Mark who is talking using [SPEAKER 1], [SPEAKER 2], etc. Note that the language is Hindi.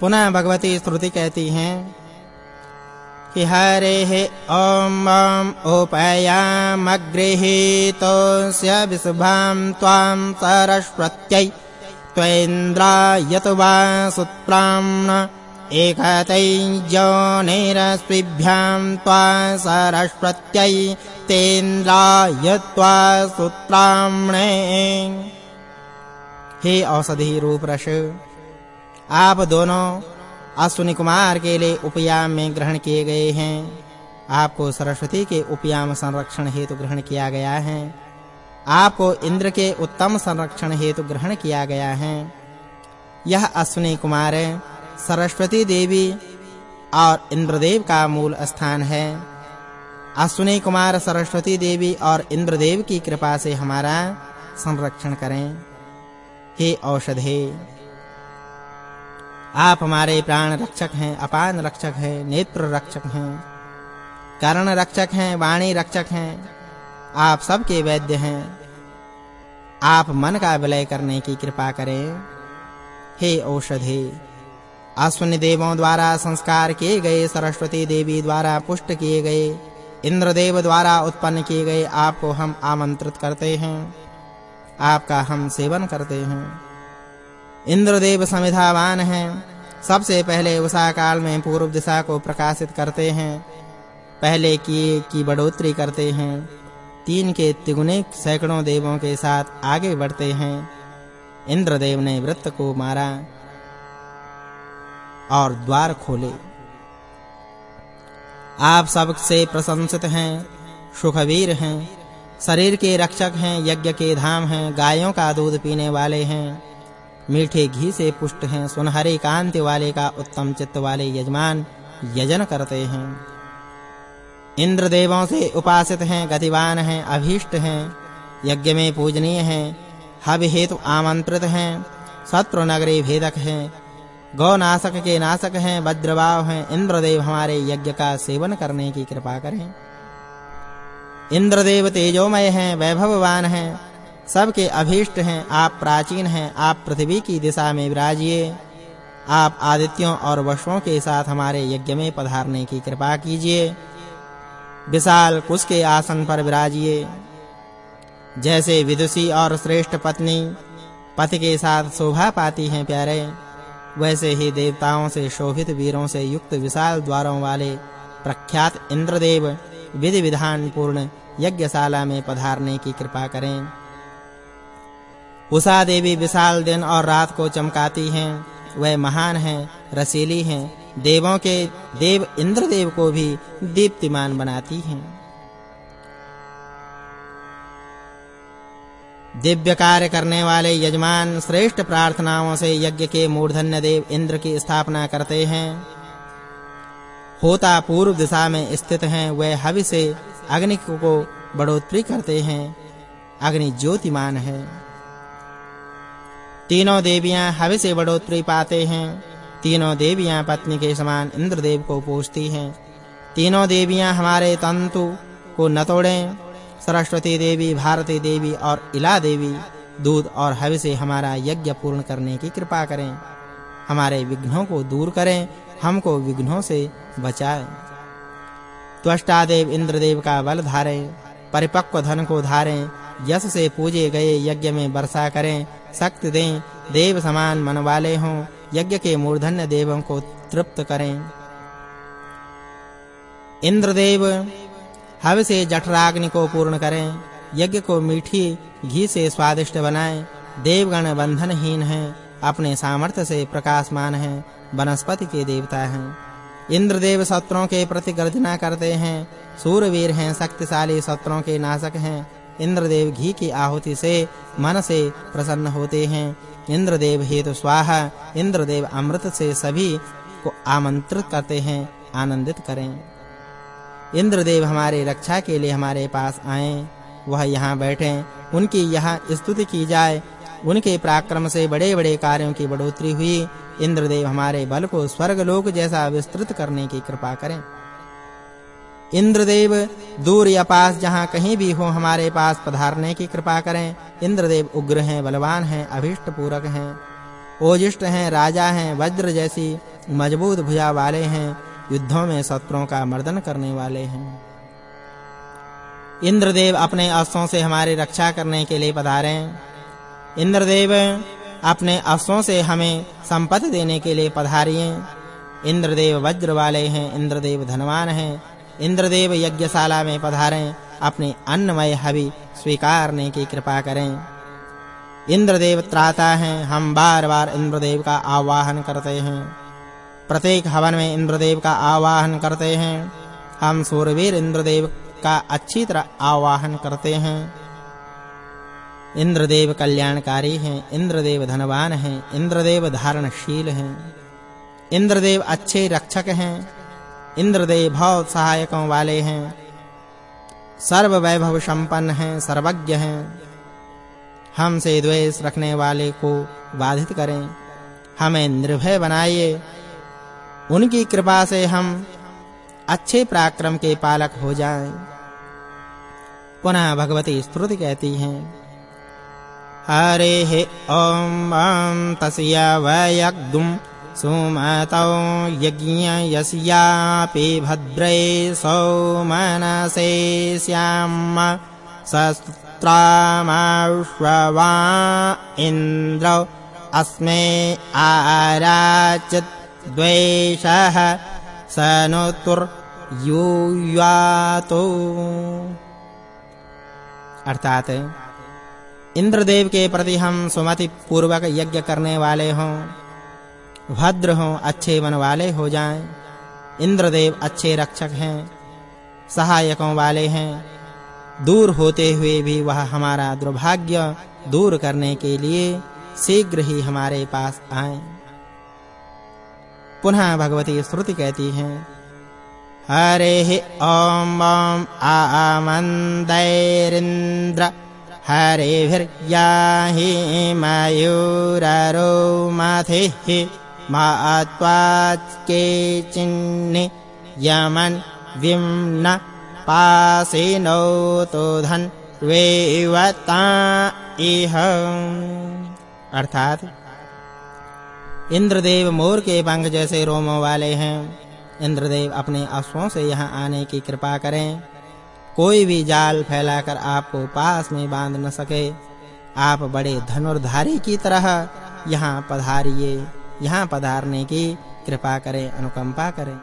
[SPEAKER 1] पुनः भगवती श्रुति कहती हैं कि हरे ॐ ॐ उपयामगृहीतोऽस्य विशुभां त्वां सरस्वत्यै त्वेन्द्रायत वा सुत्राम्न एकतैजोनिरस्विभ्यां त्वा सरस्वत्यै तेन्द्रायत्वा सुत्राम्णे। हे आप दोनों अश्विनी कुमार के लिए उपयाम में ग्रहण किए गए हैं। आपको सरस्वती के उपयाम संरक्षण हेतु ग्रहण किया गया है। आपको इंद्र के उत्तम संरक्षण हेतु ग्रहण किया गया है। यह अश्विनी कुमार सरस्वती देवी और इंद्रदेव का मूल स्थान है। अश्विनी कुमार, सरस्वती देवी और इंद्रदेव की कृपा से हमारा संरक्षण करें। हे औषधे आप हमारे प्राण रक्षक हैं, अपान रक्षक हैं, नेत्र रक्षक हैं, कर्ण रक्षक हैं, वाणी रक्षक हैं, आप सबके वैद्य हैं। आप मन का विलय करने की कृपा करें। हे औषधे, अश्विनी देवों द्वारा संस्कार किए गए, सरस्वती देवी द्वारा पुष्ट किए गए, इंद्रदेव द्वारा उत्पन्न किए गए आपको हम आमंत्रित करते हैं। आपका हम सेवन करते हैं। इंद्रदेव समिधावान हैं। सबसे पहले उषा काल में पूर्व दिशा को प्रकाशित करते हैं। पहले किए की बढ़ोतरी करते हैं। तीन के तिगुने सैकड़ों देवों के साथ आगे बढ़ते हैं। इंद्रदेव ने वृत्त को मारा और द्वार खोले। आप सबसे प्रशंसित हैं सुखवीर हैं, शरीर के रक्षक हैं, यज्ञ के धाम हैं, गायों का दूध पीने वाले हैं। मीठे घी से पुष्ट हैं, सुनहरे कांति वाले का उत्तम चित्त वाले यजमान यजन करते हैं। इंद्र देवों से उपासित हैं, गतिवान हैं, अभीष्ट हैं, यज्ञ में पूजनीय हैं हव हेतु आमंत्रित हैं, शत्रु नगरी भेदक हैं गौ नाशक के नाशक हैं वज्रवाव हैं, इंद्रदेव हमारे यज्ञ का सेवन करने की कृपा करें। इंद्रदेव तेजोमय हैं, वैभववान हैं सबके अभीष्ट हैं, आप प्राचीन हैं, आप पृथ्वी की दिशा में विराजिए। आप आदित्यों और वशों के साथ हमारे यज्ञ में पधारने की कृपा कीजिए। विशाल कुश के आसन पर विराजिए। जैसे विदुषी और श्रेष्ठ पत्नी, पति के साथ शोभा पाती हैं प्यारे, वैसे ही देवताओं से शोभित वीरों से युक्त विशाल द्वारों वाले प्रख्यात इंद्रदेव विधि विधान पूर्ण यज्ञशाला में पधारने की कृपा करें। उषा देवी विशाल दिन और रात को चमकाती हैं। वह महान हैं, रसीली हैं। देवों के, देव इंद्रदेव को भी दीप्तिमान बनाती हैं। दिव्य कार्य करने वाले यजमान श्रेष्ठ प्रार्थनाओं से यज्ञ के मूर्धन्य देव इंद्र की स्थापना करते हैं। होता पूर्व दिशा में स्थित हैं वे हवि से अग्नि को बढ़ोतरी करते हैं। अग्नि ज्योतिमान है। तीनों देवियाँ हवि से बढ़ोतरी पाते हैं। तीनों देवियाँ पत्नी के समान इंद्रदेव को पूजती हैं। तीनों देवियाँ हमारे तंतु को न तोड़ें। सरस्वती देवी, भारती देवी और इला देवी दूध और हवि से हमारा यज्ञ पूर्ण करने की कृपा करें। हमारे विघ्नों को दूर करें, हमको विघ्नों से बचाएँ। त्वष्टा देव इंद्रदेव का बल धारें, परिपक्व धन को धारें यश से पूजे गए यज्ञ में वर्षा करें, शक्ति दें, देव समान मन वाले हों, यज्ञ के मूर्धन्य देवों को तृप्त करें। इंद्रदेव, हव से जठराग्नि को पूर्ण करें, यज्ञ को मीठी घी से स्वादिष्ट बनाएँ, देवगण बंधनहीन हैं, अपने सामर्थ्य से प्रकाशमान हैं, वनस्पति के देवता हैं। इंद्रदेव शत्रुओं के प्रति गर्जना करते हैं, सूरवीर हैं, शक्तिशाली शत्रुओं के नाशक हैं इंद्रदेव घी की आहुति से मन से प्रसन्न होते हैं। इंद्रदेव हेतु स्वाहा, इंद्रदेव अमृत से सभी को आमंत्रित करते हैं, आनंदित करें। इंद्रदेव हमारे रक्षा के लिए हमारे पास आए, वह यहाँ बैठे, उनकी यहाँ स्तुति की जाए, उनके पराक्रम से बड़े-बड़े कार्यों की बढ़ोतरी हुई। इंद्रदेव हमारे बल को स्वर्ग लोक जैसा विस्तृत करने की कृपा करें। इंद्रदेव दूर या पास जहाँ कहीं भी हो, हमारे पास पधारने की कृपा करें। इंद्रदेव उग्र हैं, बलवान हैं, अभिष्ट पूरक हैं। ओजिष्ट हैं, राजा हैं, वज्र जैसी मज़बूत भुजा वाले हैं, युद्धों में शत्रुओं का मर्दन करने वाले हैं। इंद्रदेव अपने अस्त्रों से हमारी रक्षा करने के लिए पधारे। इंद्रदेव अपने अस्त्रों से हमें संपत्ति देने के लिए पधारिए। इंद्रदेव वज्र वाले हैं, इंद्रदेव धनवान हैं इंद्रदेव यज्ञशाला में पधारें, अपने अन्नमय हवि स्वीकारने की कृपा करें। इंद्रदेव त्राता हैं, हम बार-बार इंद्रदेव का आवाहन करते हैं। प्रत्येक हवन में इंद्रदेव का आवाहन करते हैं। हम सूरवीर इंद्रदेव का अच्छी तरह आवाहन करते हैं। इंद्रदेव कल्याणकारी हैं, इंद्रदेव धनवान हैं, इंद्रदेव धारणशील हैं। इंद्रदेव अच्छे रक्षक हैं इंद्रदेव बहुत सहायकों वाले हैं। सर्व वैभव संपन्न हैं, सर्वज्ञ हैं। हमसे द्वेष रखने वाले को बाधित करें। हमें निर्भय बनाइए। उनकी कृपा से हम अच्छे पराक्रम के पालक हो जाएँ। पुनः भगवती स्तुति कहती हैं, हरे हे ओम तस्य वयग्दुम सुमतौ यज्ञयस्यापि भद्रे सौमनसे श्याम सस्त्रामाश्ववा इन्द्र अस्मे आराचित् द्वेषः सनुतुर्यूयातो। अर्थात इंद्रदेव के प्रति हम सुमति पूर्वक यज्ञ करने वाले हों। भद्र हों अच्छे मन वाले हो जाएँ। इंद्रदेव अच्छे रक्षक हैं, सहायकों वाले हैं। दूर होते हुए भी वह हमारा दुर्भाग्य दूर करने के लिए शीघ्र ही हमारे पास आए। पुनः भगवती श्रुति कहती है, हरे ओम ओम आमन्दैरिन्द्र हरेभिर्याहि मयूररोमथिः चिन्नि यमन् विम्न पासिनो तो धन वेवता इह अर्थात, इंद्रदेव मोर के पंख जैसे रोमों वाले हैं। इंद्रदेव अपने अश्वों से यहाँ आने की कृपा करें। कोई भी जाल फैलाकर आपको पास में बाँध न सके। आप बड़े धनुर्धारी की तरह यहाँ पधारिए। यहाँ पधारने की कृपा करें अनुकंपा करें।